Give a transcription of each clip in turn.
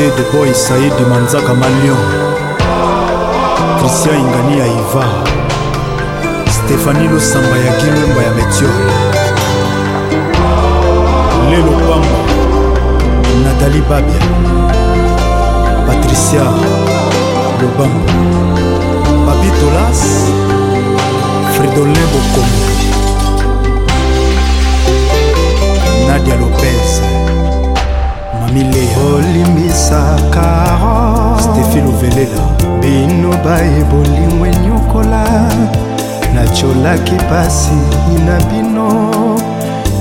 José de Boy Saidi Manzaka Malion Christian Ingani ya Iva Stéphanie Losamba ya Kilumba ya Metio Lelo Pambo Nathalie Babia Patricia Lobambo Papitolas Fridolin Bokomo epai bolingo enyokola natyolaki pasi na bino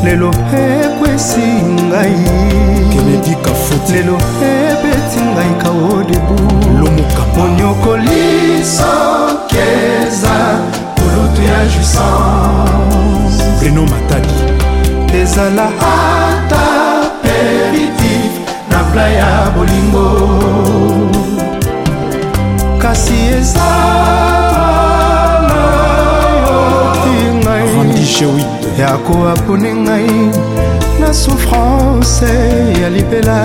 lelo mpe kwesi ngai lelo mpe beti ngai kaodebu monyokoli soki eza kulutu ya jouissance breno matadi ezala ata peritif na pla ya bolingo kasi eza na yo te ngai ya koapone ngai na souffrance ya libela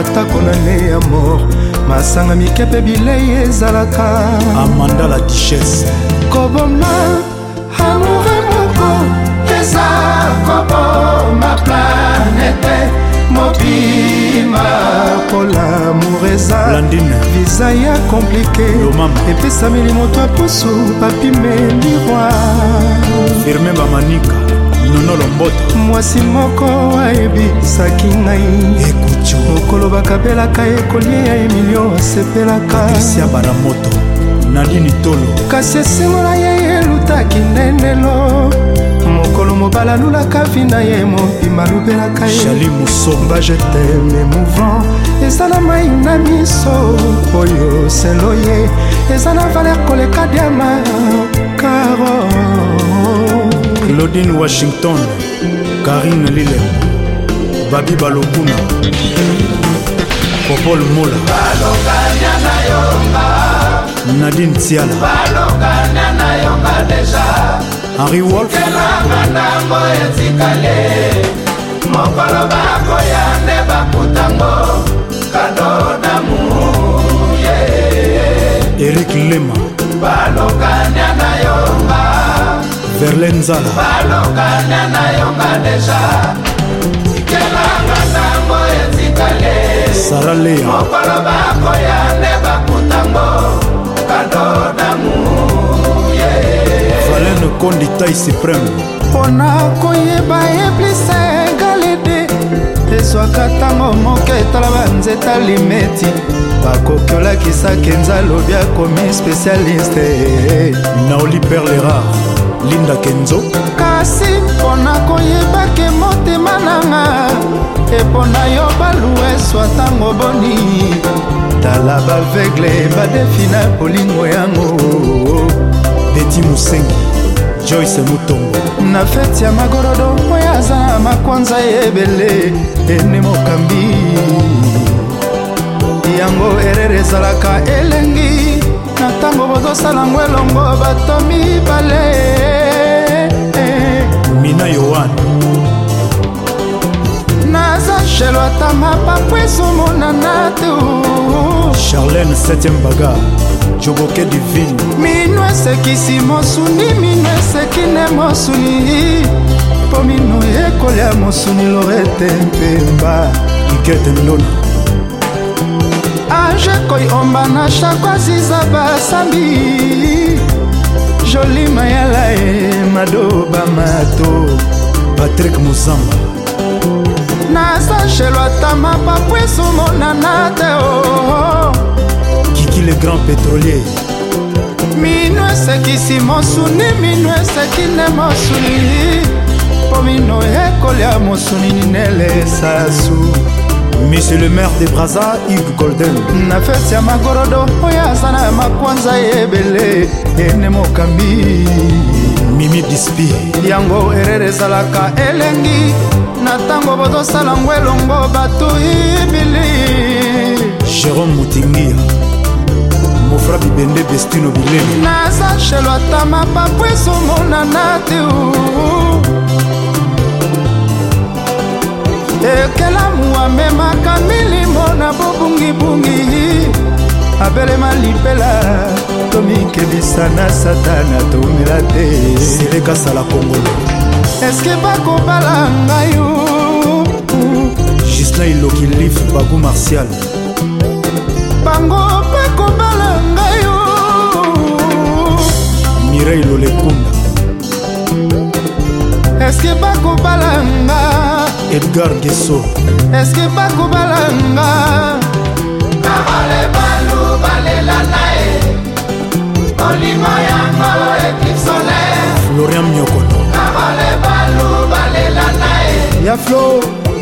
atako na ne ya mort masanga mikepe bilei ezalaka amanda la duchesse koboma amoure moko eza koboma ndima pola moreza viza ya komplike epesameli moto apusu papimeli roi firme bamanika nono lomboto mwasi moko ayebisaki ngai mokolo bakabelaka ekolie ya emilio asepelakaisia balamoto nadini tolo kasi esengo na ye elutaki ndenelo mobala alulaka vi na ye mobima alubelaka yejali mosomba jeteme mouvant eza na mai na miso oyo selo ye eza na valer koleka diama caro claudine washington karine lile babi balokuna popol mola nadine tiala Baloka. nayonga deja kelanga ntango etikali mokolo bakoya nde bakutango kado damu erik lema balokania nayonga verlenzala balokania nayonga deja tikelanga ntango etikali saralea mokolo bakoya nde bakutango kado damu kondi tai supreme mpo na koyeba eplisa egalede ezwaka ntango moko etala banzeta limeti bakoki olakisa kenza lobi akomi spécialiste naoli perlerar linda kenzo kasi mpo na koyebake motema nanga epona yo balueswa ntango boni tala bavegle badefina bolingo yango beti mosengi joyce mutombo na feti ya magorodo moya aza makwanza ebele ene mokambi yango erere ezalaka elengi na ntango bozosala ngo elongo bato mibale mina yoan naza shelo ata mapapu ezomonana tu charlene 7 baga joboke divine mino esekisi mosuni mino eseki nde mosuni mpo mino ekolia mosuni lorete mpemba ikete ndona ajekoi omba na shako aziza basambi joli mayala e madoba mato patrik mozamba naza shelo ata mapapwesu monana te oo le grand pétrolier mino esekisi mosuni mino eseki nde mosuni mpo mino ekolia mosuni nele sasu monsieur le maire de braza ive golden na fesi ya magorodo oyo aza na makwanza ebele ene mokambi mimi dispi yango erere ezalaka elengi na ntango bozosala ngo elongo bato ibili jérôme mutingia kofra bibende destino bilene naza shelo ata mapapu ezomonana te ekelamu amemaka milimo na bobungibungi abelema lipela tomikebisa na satana tomela te selekasala kongolo eske bakobala ngai gislin iloki lif bagu martial bango lekunda eske bakobala nga edgar geso eske bakobala nga na balebandu balela na ye molimo yango ekipsole florian miokono na balebandu balela na ye ya flo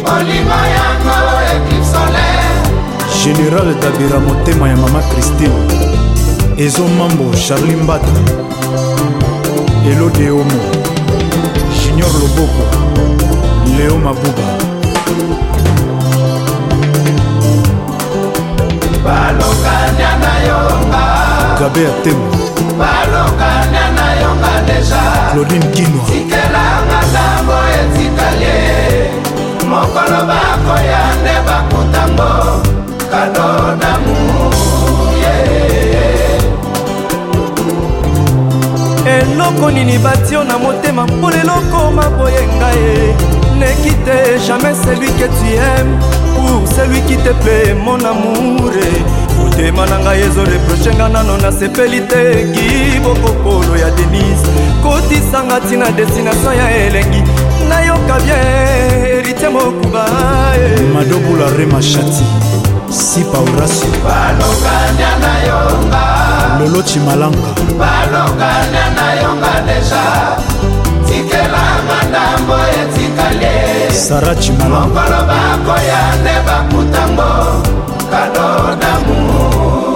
molimo yango ekipsole général dabira motema ya mama christine ezo mambo charli mbata lelo de omo junior loboko leo mabuba balokania na yonga gabe atemo balokania na yonga deja claudine kinwa tikelanga ntango etikalie mokolo bakoya nde bakutango kado na eloko nini batio na motema mpo lelokoma boye ngai neki te jamais celui que tu aimes pour celui qui te plaît mon amour motema na ngai ezoreproche nga nano nasepeli te kibokokolo ya denise kotisanga ntina destination ya elengi nayoka bien erite mokuba madobula remashati sipa urasi lolo cimalanga kolonga deja tikelanga ndambo etikalie saracimala mokolo bakoya nde bakutango kado damour